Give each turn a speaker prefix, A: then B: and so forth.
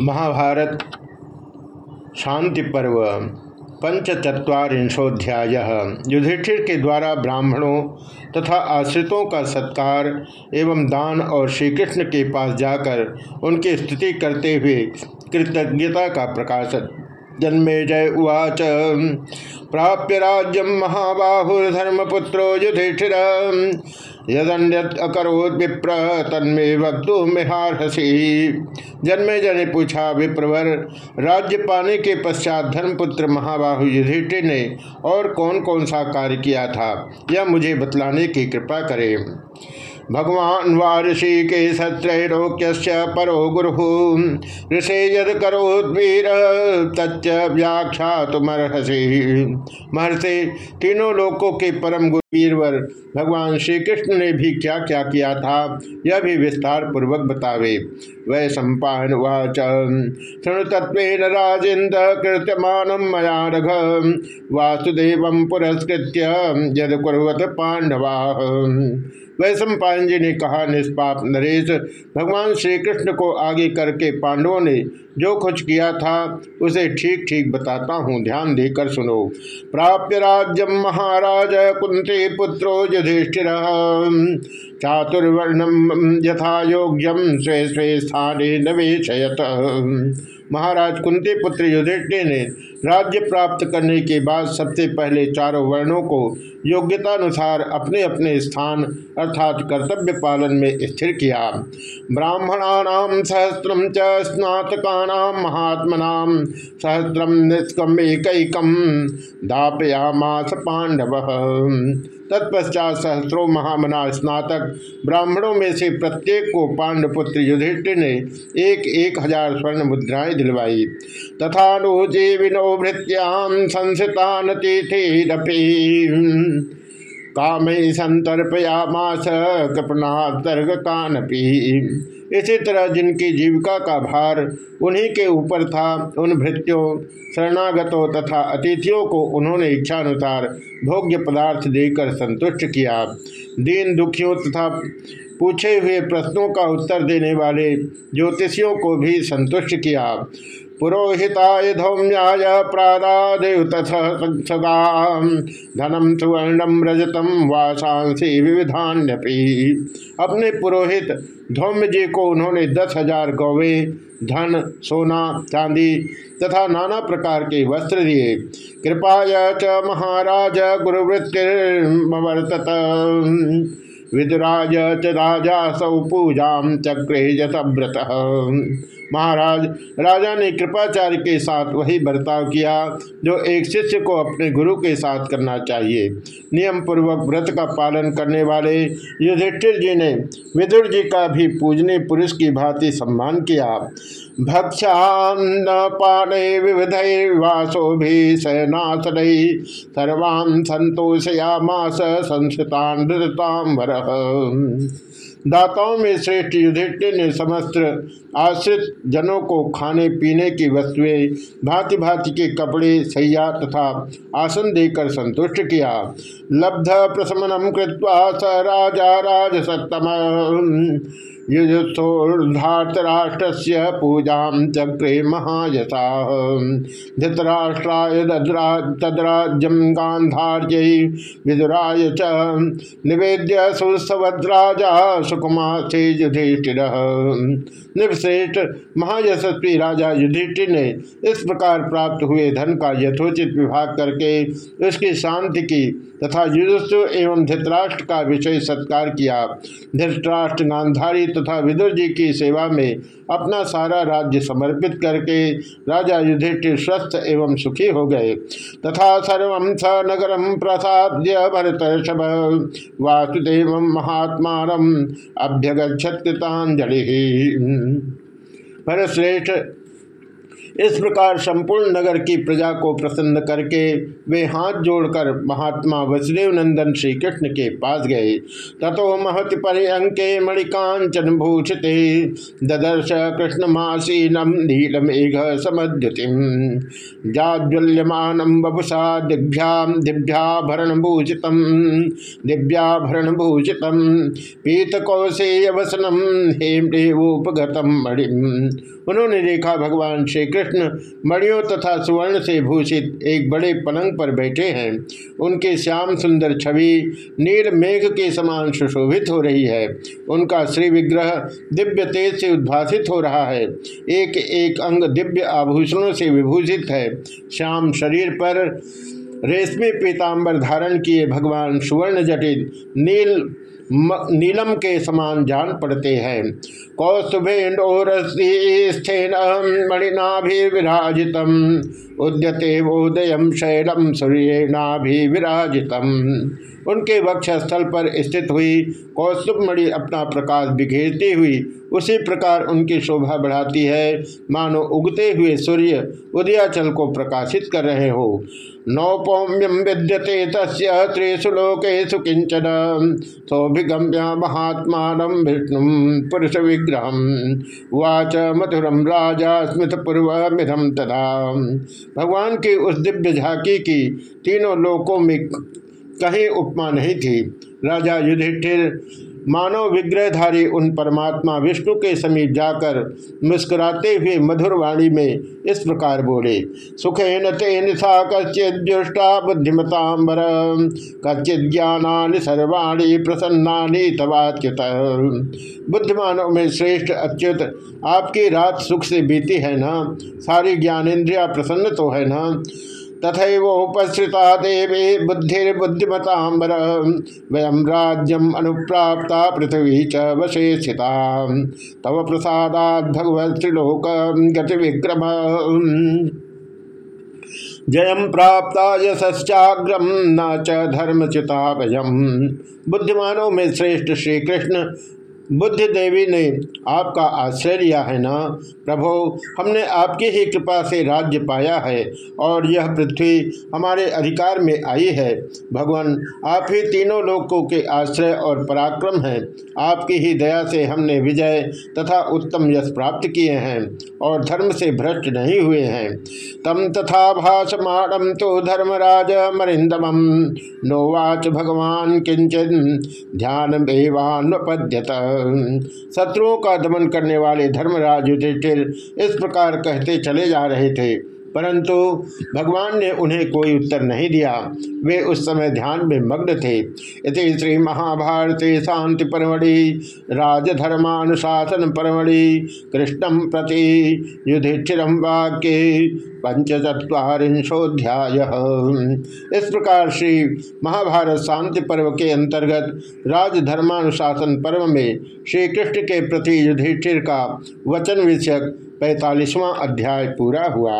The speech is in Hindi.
A: महाभारत शांति पर्व पंचचत्वारिंशोध्याय युधिष्ठिर के द्वारा ब्राह्मणों तथा आश्रितों का सत्कार एवं दान और श्री कृष्ण के पास जाकर उनकी स्तुति करते हुए कृतज्ञता का प्रकाशन जन्मे जय उवाच। प्राप्य राज्यम महाबाहुर्धर्मपुत्रो युधिष्ठिर। यदन्यत विप्र, तन्मे वक्तु मिहारहसी जन्मे जने पूछा, विप्रवर, राज्य पाने के पश्चात धर्मपुत्र महाबाहु युधिष्ठिर ने और कौन कौन सा कार्य किया था, यह मुझे बतलाने की कृपा करें। भगवान वाऋषि के सत्रैरोक्य परो गुरु, ऋषे यद करोद्वीर तच्च व्याख्या तुमर्हसी महर्षि, तीनों लोकों के परम गुरुवीरवर भगवान श्री कृष्ण ने भी क्या क्या किया था, यह भी विस्तार पूर्वक बतावे। वै सम्पान वाच तत्व राजेन्द्र कृत्यमान मया रघ, वासुदेव पुरस्कृत यद कुरत पांडवा। वैश्व जी ने कहा, निष्पाप नरेश, भगवान श्री कृष्ण को आगे करके पांडवों ने जो कुछ किया था, उसे ठीक ठीक बताता हूँ, ध्यान देकर सुनो। प्राप्य राज्यम महाराज कुंती पुत्रो युधिष्ठिर। चातुर्वर्णम यथा योग्यम स्वे स्वे स्थाने नवेशयत। महाराज कुंती पुत्र युधिष्ठिर ने राज्य प्राप्त करने के बाद सबसे पहले चारों वर्णों को योग्यतानुसार अपने अपने स्थान अर्थात कर्तव्य पालन में स्थिर किया। ब्राह्मणानाम सहस्त्रम च स्नातकानाम महात्मनाम सहस्त्रम निष्कम एक दापयामास पांडव। तत्पश्चात सहस्रो महामना स्नातक ब्राह्मणों में से प्रत्येक को पांडपुत्र युधिष्ठिर ने एक एक हज़ार स्वर्ण मुद्राएँ दिलवाई। तथा जीविनो भृत्याम संसितान तिथिरपी काम संतर्पयामास कृपणातर्गतानपी इसी तरह जिनकी जीविका का भार उन्हीं के ऊपर था, उन भृत्यों, शरणागतों तथा अतिथियों को उन्होंने इच्छानुसार भोग्य पदार्थ देकर संतुष्ट किया। दीन दुखियों तथा पूछे हुए प्रश्नों का उत्तर देने वाले ज्योतिषियों को भी संतुष्ट किया। पुरोहिताय धौम्याय प्रादादेव धनम सुवर्णम रजतम वासांसी विविधान्यपि। अपने पुरोहित धौम्य जी को उन्होंने दस हज़ार गौवे, धन, सोना, चांदी तथा नाना प्रकार के वस्त्र दिए। कृपाया च महाराज, गुरुवृत्तिर्मवर्तत। विदुराज च राजा सौ पूजा चक्रे जतव्रत महाराज, राजा ने कृपाचार्य के साथ वही बर्ताव किया, जो एक शिष्य को अपने गुरु के साथ करना चाहिए। नियम पूर्वक व्रत का पालन करने वाले युधिष्ठिर जी ने विदुर जी का भी पूजने पुरुष की भांति सम्मान किया। भक्षान्न पाने विविधैर्वासो वासो भी सयनासन सर्वान् संतोषयामास संस्कृतान दाताओं में श्रेष्ठ युधिष्ठिर ने समस्त आश्रित जनों को खाने पीने की वस्तुएँ भांति भांति के कपड़े, सैया तथा आसन देकर संतुष्ट किया। लब्ध प्रशमनम कृत्वा स राजा राजसत्तम। युजुत्थोर्धातराष्ट्र से पूजा चक्रे महायसा। धृतराष्ट्राय तद्राज्यम गांधार्य विदुराय च निवेद्य सुसवद्राजा सुकुमा से युधिष्ठिर निर्श्रेष्ठ महायशस्वी राजा युधिष्ठिर ने इस प्रकार प्राप्त हुए धन का यथोचित विभाग करके उसकी शांति की तथा युद्धस्व एवं धृतराष्ट्र का विषय सत्कार किया। धृतराष्ट्र गांधारी तथा विदुर जी की सेवा में अपना सारा राज्य समर्पित करके राजा युधिष्ठिर स्वस्थ एवं सुखी हो गए। तथा सर्व स नगर प्रसाद्य भरत वासुदेव महात्मा अभ्यगछतांजलि भरतश्रेष्ठ इस प्रकार संपूर्ण नगर की प्रजा को प्रसन्न करके वे हाथ जोड़कर महात्मा वसुदेव नंदन श्री कृष्ण के पास गए। तथो महति पर्यंके मणिकांचन भूषित। ददर्श कृष्ण मासीनम नीलमेघ समद्युति जाज्वल्यमान बभुषा दिभ्याम दिव्याभरण भूषित दिव्याभरण भूषित पीत कौशेय वसनम हेमदेवोपगतम मणिम। उन्होंने देखा भगवान श्री मणियों तथा सुवर्ण से भूषित एक बड़े पलंग पर बैठे हैं। उनके श्याम सुंदर छवि नील मेघ के समान सुशोभित हो रही है। उनका श्री विग्रह दिव्य तेज से उद्भासित हो रहा है। एक एक अंग दिव्य आभूषणों से विभूषित है। श्याम शरीर पर रेशमी पीताम्बर धारण किए भगवान सुवर्ण जटित नील नीलम के समान जान पड़ते हैं। कौस्तुभेन्दोरस्थेन मणिनाभिराजित उद्यते वोदय शैलम सूर्यनाभिराजित उनके वक्ष स्थल पर स्थित हुई, कौस्तुभ मणि अपना प्रकाश बिखेरती हुई, उसी प्रकार उनकी शोभा बढ़ाती है। मानो उगते हुए सूर्य उदयाचल को प्रकाशित कर रहे हो। नौपौम्यम विद्यते त्रिषु लोकेशु किंचन सौभिगम्य महात्मा विष्णु पुरुष विग्रह वाच मधुरम राजा स्मृत पूर्व मिधम तथा भगवान की उस दिव्य झांकी की तीनों लोकों में कहीं उपमा नहीं थी। राजा युधिष्ठिर मानव विग्रहधारी उन परमात्मा विष्णु के समीप जाकर मुस्कुराते हुए मधुर वाणी में इस प्रकार बोले, सुखेन तेन सा कच्चिद्युष्टा बुद्धिमतांबर कच्चित ज्ञानी सर्वाणी प्रसन्नानि तवाच्युत। बुद्धिमानों में श्रेष्ठ अच्युत आपकी रात सुख से बीती है ना? सारी ज्ञानेन्द्रिया प्रसन्न तो है ना? तथोपसृता देवी बुद्धिर्बुद्धिमतांबर वयम राज्यम अनुप्राप्ता पृथ्वी च वशे स्थिता। तव प्रसादात भगवत त्रिलोक गति विक्रम जयम प्राप्त यश्चाग्रम न च धर्मच्युता भयम बुद्धिमानों में श्रेष्ठ श्री कृष्ण बुद्धि देवी ने आपका आश्रय लिया है ना? प्रभो, हमने आपकी ही कृपा से राज्य पाया है और यह पृथ्वी हमारे अधिकार में आई है। भगवान, आप ही तीनों लोकों के आश्रय और पराक्रम हैं। आपकी ही दया से हमने विजय तथा उत्तम यश प्राप्त किए हैं और धर्म से भ्रष्ट नहीं हुए हैं। तम तथा भाषमाणम तो धर्मराज मरिंदम नोवाच भगवान किंचन ध्यान बेवान्वपद्यत शत्रुओं का दमन करने वाले धर्मराज युधिष्ठिर इस प्रकार कहते चले जा रहे थे। परंतु भगवान ने उन्हें कोई उत्तर नहीं दिया। वे उस समय ध्यान में मग्न थे। इति श्री महाभारती शांति परमढ़ि, राजधर्मानुशासन परमढ़ि कृष्णम प्रति युधिष्ठिर वाक्य पंचचत्वारिंशोध्याय इस प्रकार श्री महाभारत शांति पर्व के अंतर्गत राजधर्मानुशासन पर्व में श्री कृष्ण के प्रति युधिष्ठिर का वचन विषयक पैतालीसवां अध्याय पूरा हुआ।